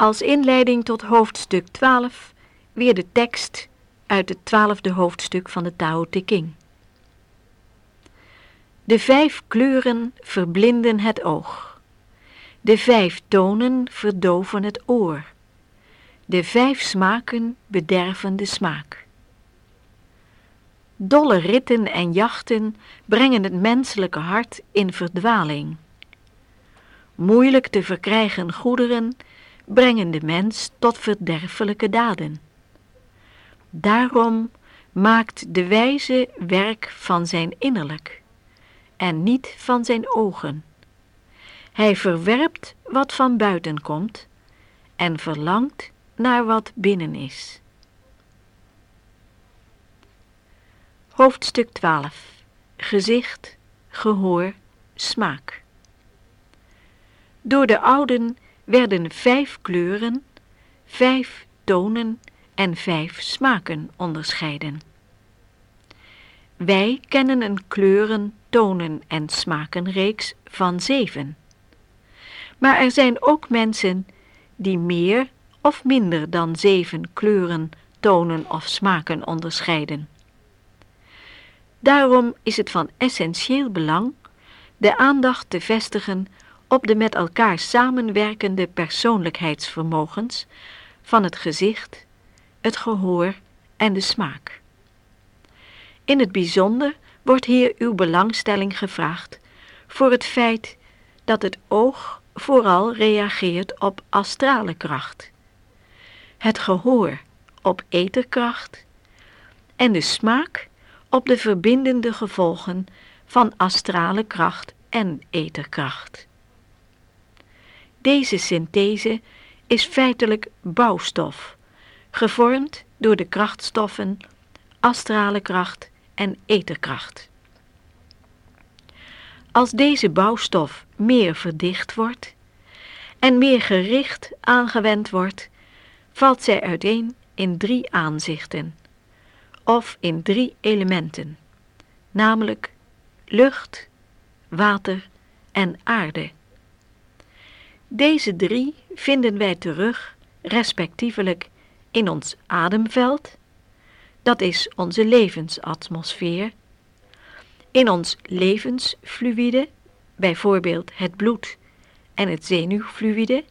Als inleiding tot hoofdstuk 12 weer de tekst uit het twaalfde hoofdstuk van de Tao Te King. De vijf kleuren verblinden het oog. De vijf tonen verdoven het oor. De vijf smaken bederven de smaak. Dolle ritten en jachten brengen het menselijke hart in verdwaling. Moeilijk te verkrijgen goederen brengen de mens tot verderfelijke daden. Daarom maakt de wijze werk van zijn innerlijk en niet van zijn ogen. Hij verwerpt wat van buiten komt en verlangt naar wat binnen is. Hoofdstuk 12 Gezicht, gehoor, smaak. Door de ouden werden vijf kleuren, vijf tonen en vijf smaken onderscheiden. Wij kennen een kleuren, tonen en smakenreeks van zeven. Maar er zijn ook mensen die meer of minder dan zeven kleuren, tonen of smaken onderscheiden. Daarom is het van essentieel belang de aandacht te vestigen op de met elkaar samenwerkende persoonlijkheidsvermogens van het gezicht, het gehoor en de smaak. In het bijzonder wordt hier uw belangstelling gevraagd voor het feit dat het oog vooral reageert op astrale kracht, het gehoor op etherkracht en de smaak op de verbindende gevolgen van astrale kracht en etherkracht. Deze synthese is feitelijk bouwstof, gevormd door de krachtstoffen astrale kracht en etherkracht. Als deze bouwstof meer verdicht wordt en meer gericht aangewend wordt, valt zij uiteen in drie aanzichten, of in drie elementen, namelijk lucht, water en aarde. Deze drie vinden wij terug, respectievelijk, in ons ademveld, dat is onze levensatmosfeer, in ons levensfluïde, bijvoorbeeld het bloed en het zenuwfluïde,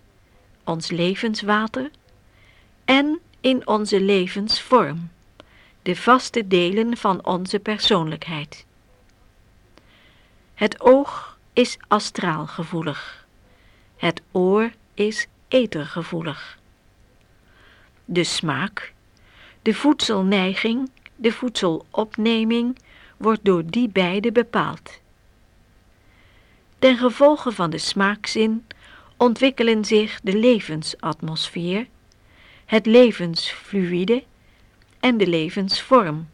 ons levenswater, en in onze levensvorm, de vaste delen van onze persoonlijkheid. Het oog is astraal gevoelig. Het oor is etergevoelig. De smaak, de voedselneiging, de voedselopneming wordt door die beide bepaald. Ten gevolge van de smaakzin ontwikkelen zich de levensatmosfeer, het levensfluïde en de levensvorm,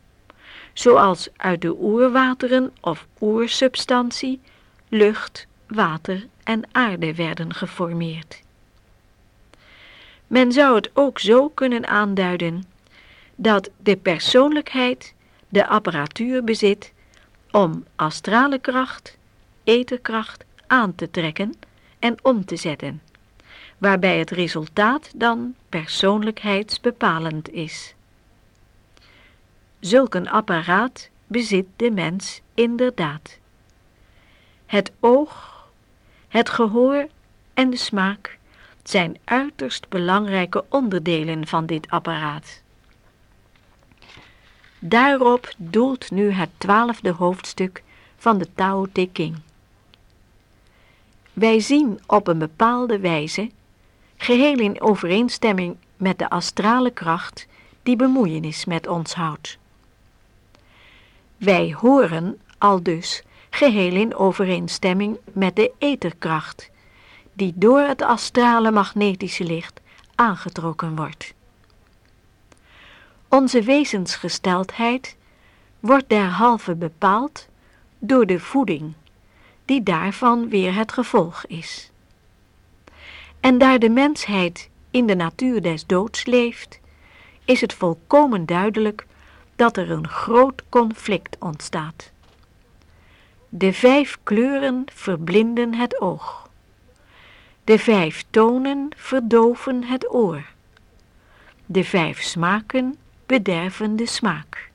zoals uit de oerwateren of oersubstantie lucht, water en aarde werden geformeerd. Men zou het ook zo kunnen aanduiden dat de persoonlijkheid de apparatuur bezit om astrale kracht, etherkracht aan te trekken en om te zetten, waarbij het resultaat dan persoonlijkheidsbepalend is. Zulk een apparaat bezit de mens inderdaad. Het oog het gehoor en de smaak zijn uiterst belangrijke onderdelen van dit apparaat. Daarop doelt nu het twaalfde hoofdstuk van de Tao Te King. Wij zien op een bepaalde wijze, geheel in overeenstemming met de astrale kracht die bemoeienis met ons houdt. Wij horen al dus geheel in overeenstemming met de etherkracht, die door het astrale magnetische licht aangetrokken wordt. Onze wezensgesteldheid wordt derhalve bepaald door de voeding, die daarvan weer het gevolg is. En daar de mensheid in de natuur des doods leeft, is het volkomen duidelijk dat er een groot conflict ontstaat. De vijf kleuren verblinden het oog. De vijf tonen verdoven het oor. De vijf smaken bederven de smaak.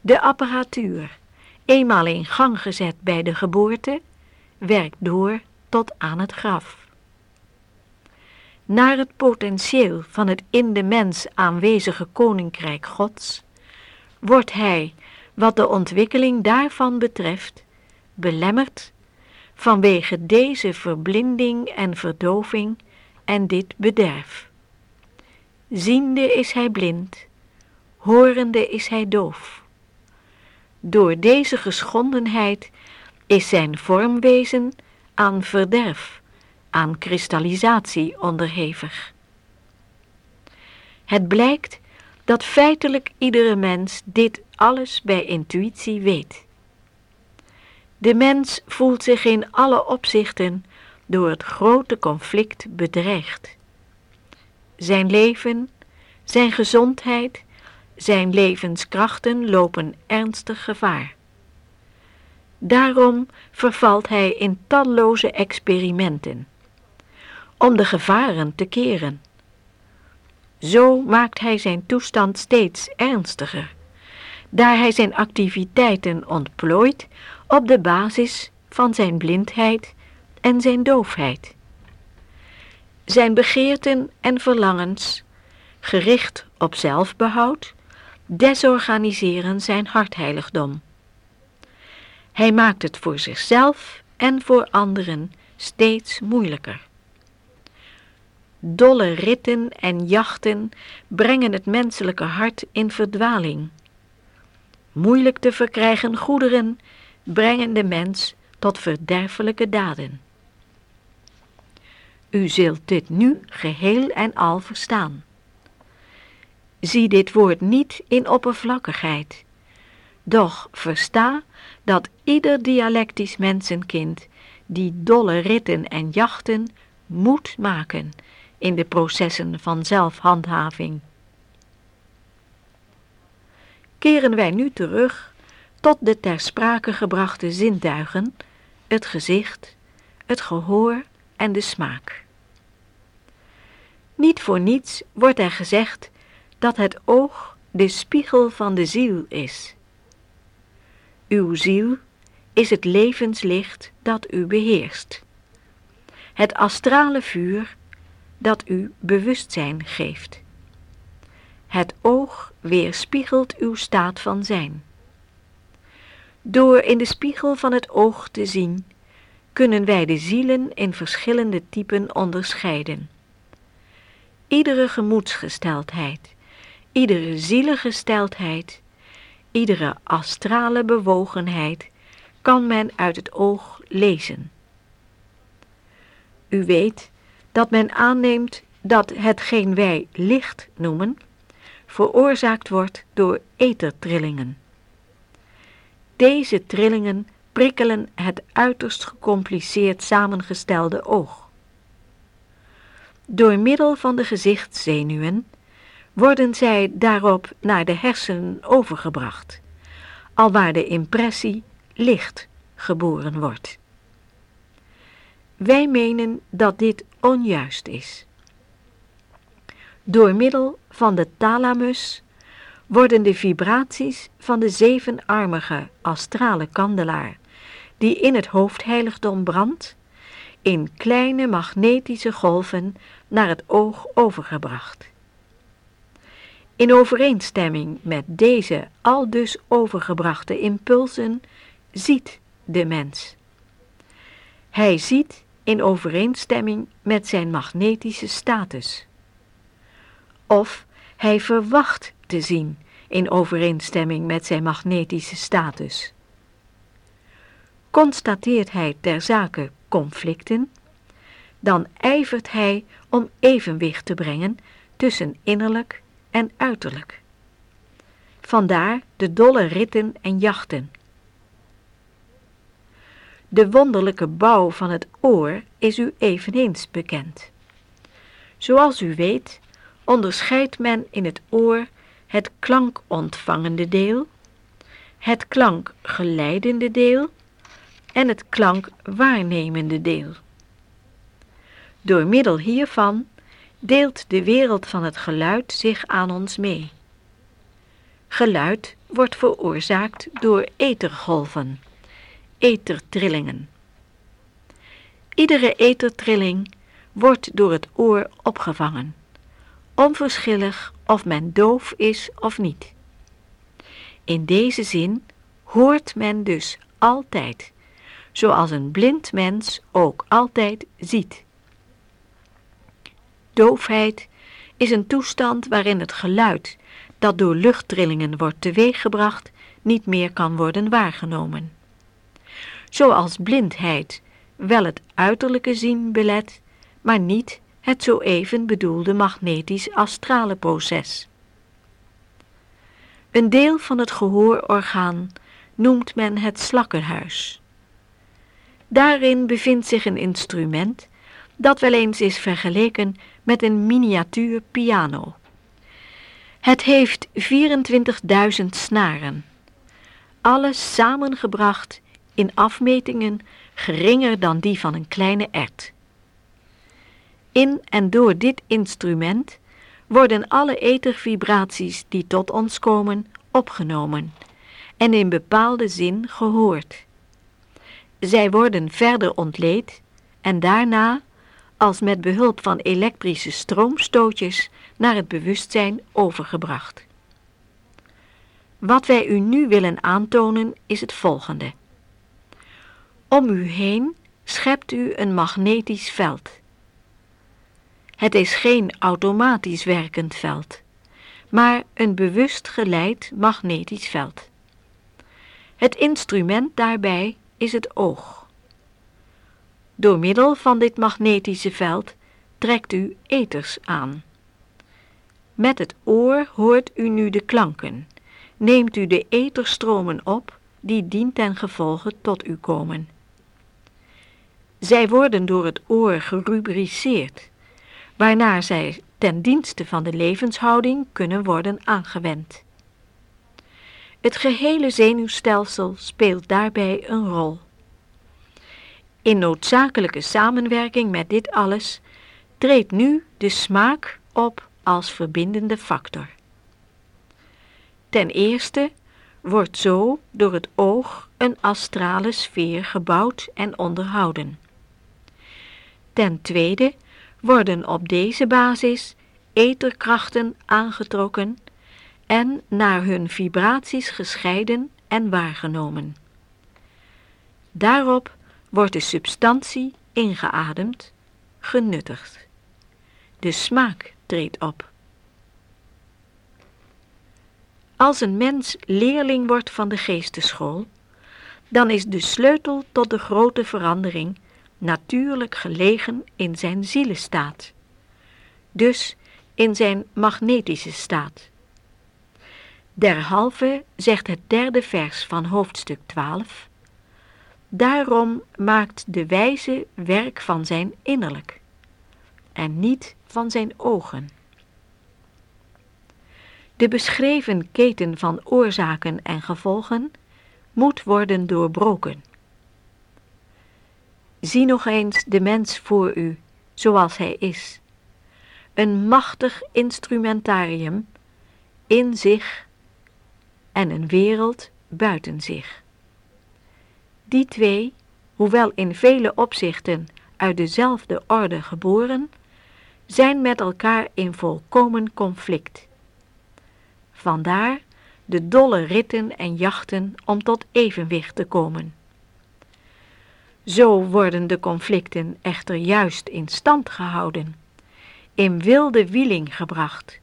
De apparatuur, eenmaal in gang gezet bij de geboorte, werkt door tot aan het graf. Naar het potentieel van het in de mens aanwezige koninkrijk Gods wordt hij, wat de ontwikkeling daarvan betreft, belemmerd vanwege deze verblinding en verdoving en dit bederf. Ziende is hij blind, horende is hij doof. Door deze geschondenheid is zijn vormwezen aan verderf, aan kristallisatie onderhevig. Het blijkt dat feitelijk iedere mens dit alles bij intuïtie weet. De mens voelt zich in alle opzichten door het grote conflict bedreigd. Zijn leven, zijn gezondheid, zijn levenskrachten lopen ernstig gevaar. Daarom vervalt hij in talloze experimenten, om de gevaren te keren. Zo maakt hij zijn toestand steeds ernstiger, daar hij zijn activiteiten ontplooit op de basis van zijn blindheid en zijn doofheid. Zijn begeerten en verlangens, gericht op zelfbehoud, desorganiseren zijn hartheiligdom. Hij maakt het voor zichzelf en voor anderen steeds moeilijker. Dolle ritten en jachten brengen het menselijke hart in verdwaling. Moeilijk te verkrijgen goederen brengen de mens tot verderfelijke daden. U zult dit nu geheel en al verstaan. Zie dit woord niet in oppervlakkigheid, doch versta dat ieder dialectisch mensenkind die dolle ritten en jachten moet maken in de processen van zelfhandhaving. Keren wij nu terug tot de ter sprake gebrachte zintuigen, het gezicht, het gehoor en de smaak. Niet voor niets wordt er gezegd dat het oog de spiegel van de ziel is. Uw ziel is het levenslicht dat u beheerst. Het astrale vuur dat u bewustzijn geeft. Het oog weerspiegelt uw staat van zijn. Door in de spiegel van het oog te zien, kunnen wij de zielen in verschillende typen onderscheiden. Iedere gemoedsgesteldheid, iedere zielengesteldheid, iedere astrale bewogenheid kan men uit het oog lezen. U weet dat men aanneemt dat hetgeen wij licht noemen, veroorzaakt wordt door ethertrillingen. Deze trillingen prikkelen het uiterst gecompliceerd samengestelde oog. Door middel van de gezichtszenuwen worden zij daarop naar de hersenen overgebracht, alwaar de impressie licht geboren wordt. Wij menen dat dit onjuist is. Door middel van de thalamus worden de vibraties van de zevenarmige astrale kandelaar, die in het hoofdheiligdom brandt, in kleine magnetische golven naar het oog overgebracht. In overeenstemming met deze aldus overgebrachte impulsen ziet de mens. Hij ziet in overeenstemming met zijn magnetische status. Of hij verwacht te zien in overeenstemming met zijn magnetische status. Constateert hij ter zake conflicten, dan ijvert hij om evenwicht te brengen tussen innerlijk en uiterlijk. Vandaar de dolle ritten en jachten. De wonderlijke bouw van het oor is u eveneens bekend. Zoals u weet, onderscheidt men in het oor het klankontvangende deel, het klankgeleidende deel en het klankwaarnemende deel. Door middel hiervan deelt de wereld van het geluid zich aan ons mee. Geluid wordt veroorzaakt door ethergolven, ethertrillingen. Iedere ethertrilling wordt door het oor opgevangen, onverschillig of men doof is of niet. In deze zin hoort men dus altijd, zoals een blind mens ook altijd ziet. Doofheid is een toestand waarin het geluid dat door luchttrillingen wordt teweeggebracht niet meer kan worden waargenomen. Zoals blindheid wel het uiterlijke zien belet, maar niet het zo even bedoelde magnetisch-astrale proces. Een deel van het gehoororgaan noemt men het slakkenhuis. Daarin bevindt zich een instrument dat wel eens is vergeleken met een miniatuur piano. Het heeft 24.000 snaren, alles samengebracht in afmetingen geringer dan die van een kleine ert. In en door dit instrument worden alle ethervibraties die tot ons komen opgenomen en in bepaalde zin gehoord. Zij worden verder ontleed en daarna, als met behulp van elektrische stroomstootjes, naar het bewustzijn overgebracht. Wat wij u nu willen aantonen is het volgende. Om u heen schept u een magnetisch veld. Het is geen automatisch werkend veld, maar een bewust geleid magnetisch veld. Het instrument daarbij is het oog. Door middel van dit magnetische veld trekt u eters aan. Met het oor hoort u nu de klanken, neemt u de eterstromen op die dien ten gevolge tot u komen. Zij worden door het oor gerubriceerd, waarna zij ten dienste van de levenshouding kunnen worden aangewend. Het gehele zenuwstelsel speelt daarbij een rol. In noodzakelijke samenwerking met dit alles treedt nu de smaak op als verbindende factor. Ten eerste wordt zo door het oog een astrale sfeer gebouwd en onderhouden. Ten tweede worden op deze basis etherkrachten aangetrokken en naar hun vibraties gescheiden en waargenomen. Daarop wordt de substantie ingeademd, genuttigd. De smaak treedt op. Als een mens leerling wordt van de geesteschool, dan is de sleutel tot de grote verandering natuurlijk gelegen in zijn zielenstaat, dus in zijn magnetische staat. Derhalve zegt het derde vers van hoofdstuk 12, Daarom maakt de wijze werk van zijn innerlijk en niet van zijn ogen. De beschreven keten van oorzaken en gevolgen moet worden doorbroken. Zie nog eens de mens voor u, zoals hij is. Een machtig instrumentarium in zich en een wereld buiten zich. Die twee, hoewel in vele opzichten uit dezelfde orde geboren, zijn met elkaar in volkomen conflict. Vandaar de dolle ritten en jachten om tot evenwicht te komen. Zo worden de conflicten echter juist in stand gehouden, in wilde wieling gebracht.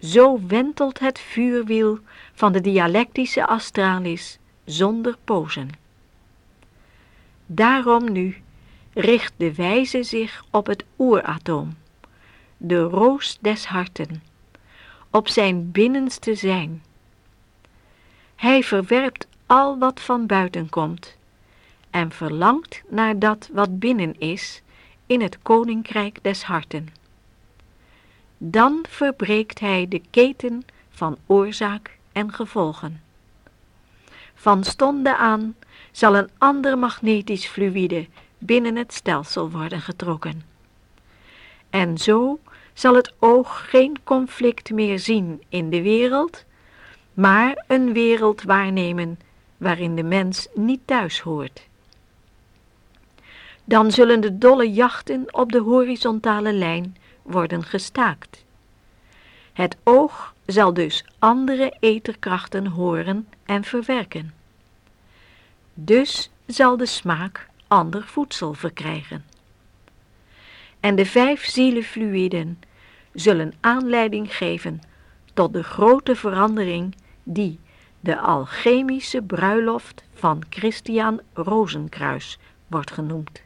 Zo wentelt het vuurwiel van de dialectische astralis zonder pozen. Daarom nu richt de wijze zich op het oeratoom, de roos des harten, op zijn binnenste zijn. Hij verwerpt al wat van buiten komt en verlangt naar dat wat binnen is in het koninkrijk des harten. Dan verbreekt hij de keten van oorzaak en gevolgen. Van stonde aan zal een ander magnetisch fluïde binnen het stelsel worden getrokken. En zo zal het oog geen conflict meer zien in de wereld, maar een wereld waarnemen waarin de mens niet thuis hoort. Dan zullen de dolle jachten op de horizontale lijn worden gestaakt. Het oog zal dus andere eterkrachten horen en verwerken. Dus zal de smaak ander voedsel verkrijgen. En de vijf zielenfluïden zullen aanleiding geven tot de grote verandering die de alchemische bruiloft van Christian Rozenkruis wordt genoemd.